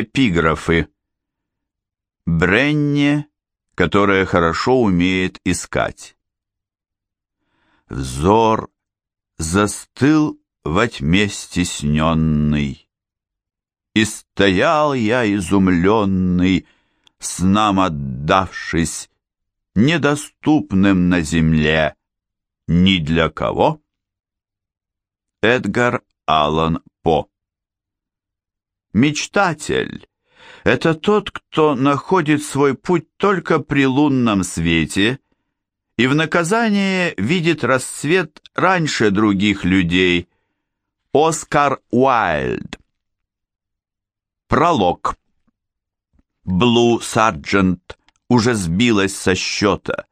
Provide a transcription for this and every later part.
Эпиграфы. Бренне, которая хорошо умеет искать. Взор застыл во тьме стесненный, И стоял я изумленный, Снам отдавшись, недоступным на земле ни для кого. Эдгар Аллан По Мечтатель — это тот, кто находит свой путь только при лунном свете и в наказание видит рассвет раньше других людей. Оскар Уайльд Пролог Блу Сарджент уже сбилась со счета.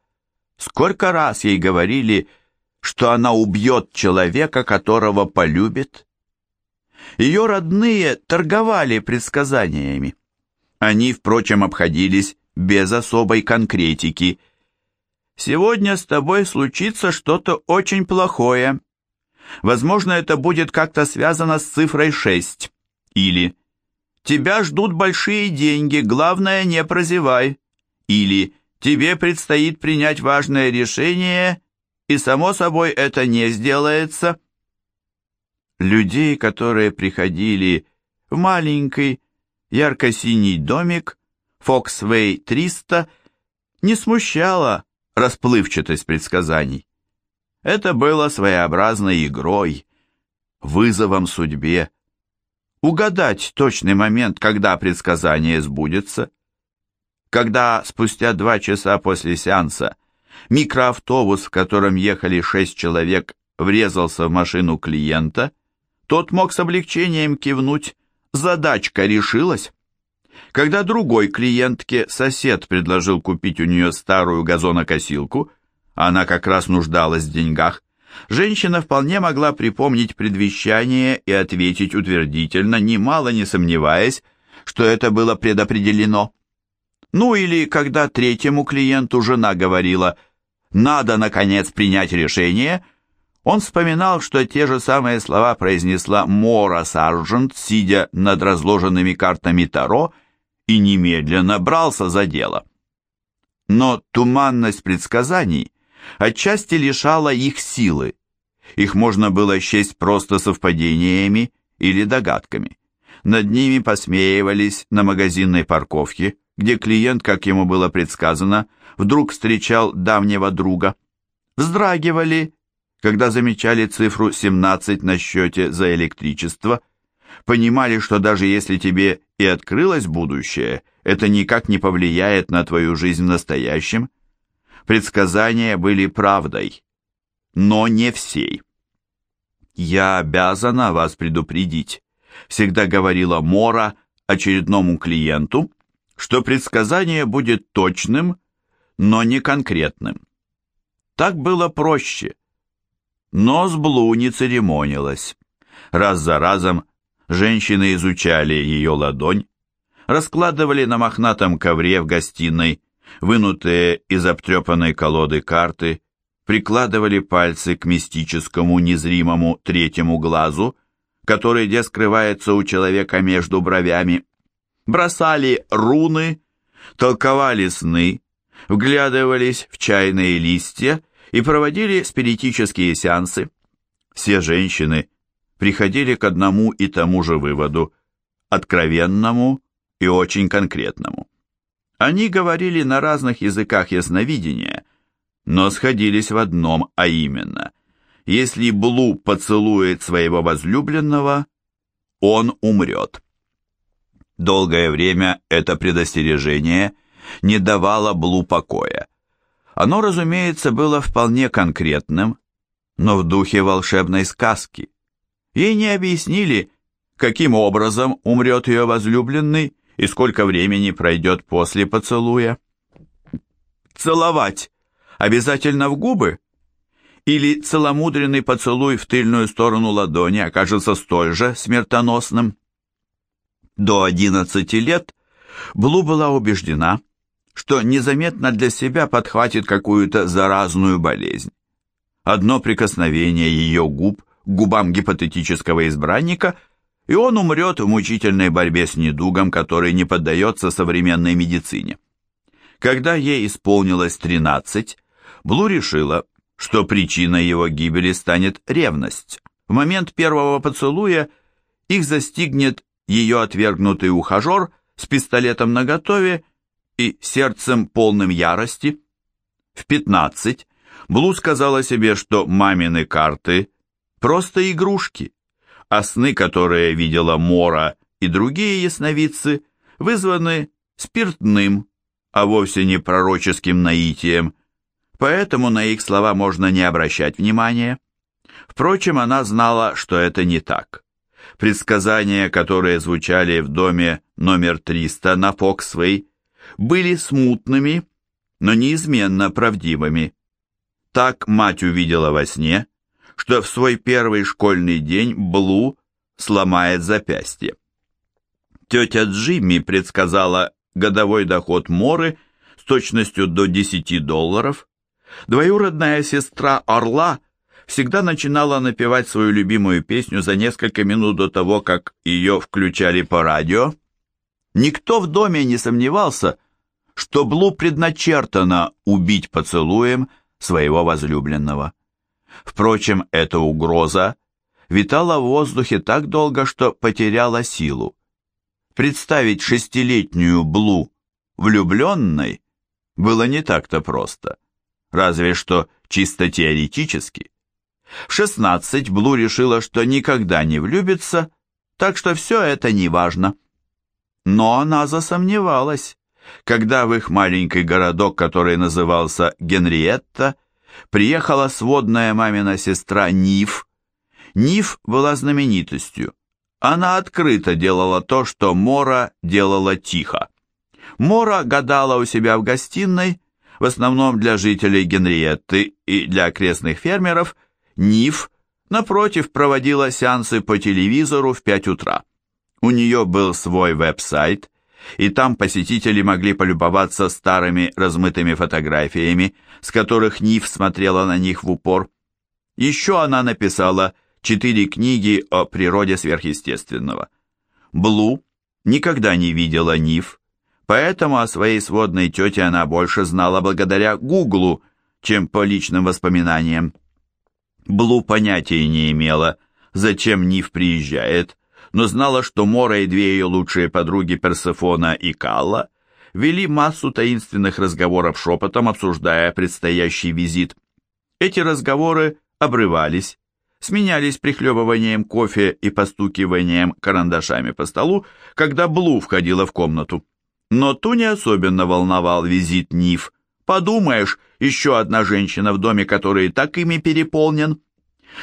Сколько раз ей говорили, что она убьет человека, которого полюбит? Ее родные торговали предсказаниями. Они, впрочем, обходились без особой конкретики. «Сегодня с тобой случится что-то очень плохое. Возможно, это будет как-то связано с цифрой 6. Или «Тебя ждут большие деньги, главное, не прозевай». Или «Тебе предстоит принять важное решение, и, само собой, это не сделается». Людей, которые приходили в маленький ярко-синий домик Фоксвей 300, не смущала расплывчатость предсказаний. Это было своеобразной игрой, вызовом судьбе. Угадать точный момент, когда предсказание сбудется. Когда спустя два часа после сеанса микроавтобус, в котором ехали шесть человек, врезался в машину клиента – тот мог с облегчением кивнуть. Задачка решилась. Когда другой клиентке сосед предложил купить у нее старую газонокосилку, она как раз нуждалась в деньгах, женщина вполне могла припомнить предвещание и ответить утвердительно, немало не сомневаясь, что это было предопределено. Ну или когда третьему клиенту жена говорила «надо, наконец, принять решение», он вспоминал, что те же самые слова произнесла Мора Сарджент, сидя над разложенными картами Таро, и немедленно брался за дело. Но туманность предсказаний отчасти лишала их силы. Их можно было счесть просто совпадениями или догадками. Над ними посмеивались на магазинной парковке, где клиент, как ему было предсказано, вдруг встречал давнего друга. Вздрагивали когда замечали цифру 17 на счете за электричество, понимали, что даже если тебе и открылось будущее, это никак не повлияет на твою жизнь в настоящем. Предсказания были правдой, но не всей. «Я обязана вас предупредить», — всегда говорила Мора очередному клиенту, что предсказание будет точным, но не конкретным. Так было проще. Но с Блу не церемонилась. Раз за разом женщины изучали ее ладонь, раскладывали на мохнатом ковре в гостиной вынутые из обтрепанной колоды карты, прикладывали пальцы к мистическому незримому третьему глазу, который где скрывается у человека между бровями, бросали руны, толковали сны, вглядывались в чайные листья и проводили спиритические сеансы. Все женщины приходили к одному и тому же выводу, откровенному и очень конкретному. Они говорили на разных языках ясновидения, но сходились в одном, а именно, если Блу поцелует своего возлюбленного, он умрет. Долгое время это предостережение не давало Блу покоя. Оно, разумеется, было вполне конкретным, но в духе волшебной сказки. Ей не объяснили, каким образом умрет ее возлюбленный и сколько времени пройдет после поцелуя. Целовать обязательно в губы? Или целомудренный поцелуй в тыльную сторону ладони окажется столь же смертоносным? До 11 лет Блу была убеждена, что незаметно для себя подхватит какую-то заразную болезнь. Одно прикосновение ее губ к губам гипотетического избранника и он умрет в мучительной борьбе с недугом, который не поддается современной медицине. Когда ей исполнилось 13, Блу решила, что причиной его гибели станет ревность. В момент первого поцелуя их застигнет ее отвергнутый ухажер с пистолетом наготове и сердцем полным ярости. В 15 Блу сказала себе, что мамины карты – просто игрушки, а сны, которые видела Мора и другие ясновидцы, вызваны спиртным, а вовсе не пророческим наитием, поэтому на их слова можно не обращать внимания. Впрочем, она знала, что это не так. Предсказания, которые звучали в доме номер 300 на Фоксвей, были смутными, но неизменно правдивыми. Так мать увидела во сне, что в свой первый школьный день Блу сломает запястье. Тетя Джимми предсказала годовой доход Моры с точностью до 10 долларов. Двоюродная сестра Орла всегда начинала напевать свою любимую песню за несколько минут до того, как ее включали по радио. Никто в доме не сомневался, что Блу предначертано убить поцелуем своего возлюбленного. Впрочем, эта угроза витала в воздухе так долго, что потеряла силу. Представить шестилетнюю Блу влюбленной было не так-то просто, разве что чисто теоретически. В 16 Блу решила, что никогда не влюбится, так что все это не важно. Но она засомневалась когда в их маленький городок, который назывался Генриетта, приехала сводная мамина сестра Ниф. Ниф была знаменитостью. Она открыто делала то, что Мора делала тихо. Мора гадала у себя в гостиной, в основном для жителей Генриетты и для окрестных фермеров, Ниф, напротив, проводила сеансы по телевизору в 5 утра. У нее был свой веб-сайт, и там посетители могли полюбоваться старыми размытыми фотографиями, с которых Нив смотрела на них в упор. Еще она написала четыре книги о природе сверхъестественного. Блу никогда не видела Нив, поэтому о своей сводной тете она больше знала благодаря Гуглу, чем по личным воспоминаниям. Блу понятия не имела, зачем Нив приезжает, но знала, что Мора и две ее лучшие подруги Персефона и Калла вели массу таинственных разговоров шепотом, обсуждая предстоящий визит. Эти разговоры обрывались, сменялись прихлебыванием кофе и постукиванием карандашами по столу, когда Блу входила в комнату. Но ту не особенно волновал визит Ниф. Подумаешь, еще одна женщина в доме, который так ими переполнен.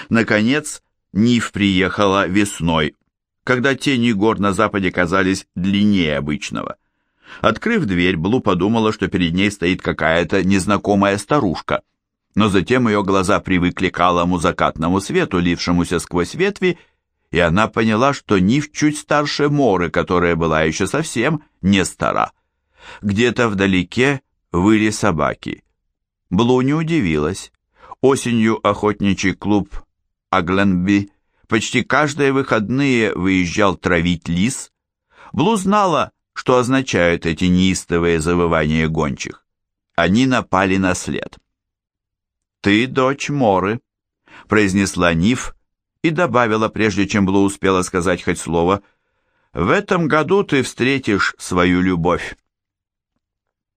Наконец, Ниф приехала весной, когда тени гор на западе казались длиннее обычного. Открыв дверь, Блу подумала, что перед ней стоит какая-то незнакомая старушка. Но затем ее глаза привыкли к алому закатному свету, лившемуся сквозь ветви, и она поняла, что Нив чуть старше Моры, которая была еще совсем не стара. Где-то вдалеке выли собаки. Блу не удивилась. Осенью охотничий клуб Агленби почти каждые выходные выезжал травить лис. Блу знала, что означают эти неистовые завывания гончих. Они напали на след. «Ты дочь Моры», — произнесла Ниф и добавила, прежде чем Блу успела сказать хоть слово, «В этом году ты встретишь свою любовь».